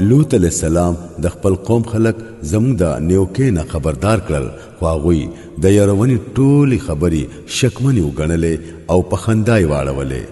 لوط علیہ السلام د خپل قوم خلک زموږ د نیوکې نه خبردار کړل خو هغوی د یارونې ټولې خبرې شکمنې وګڼلې او په خندا یې واړولې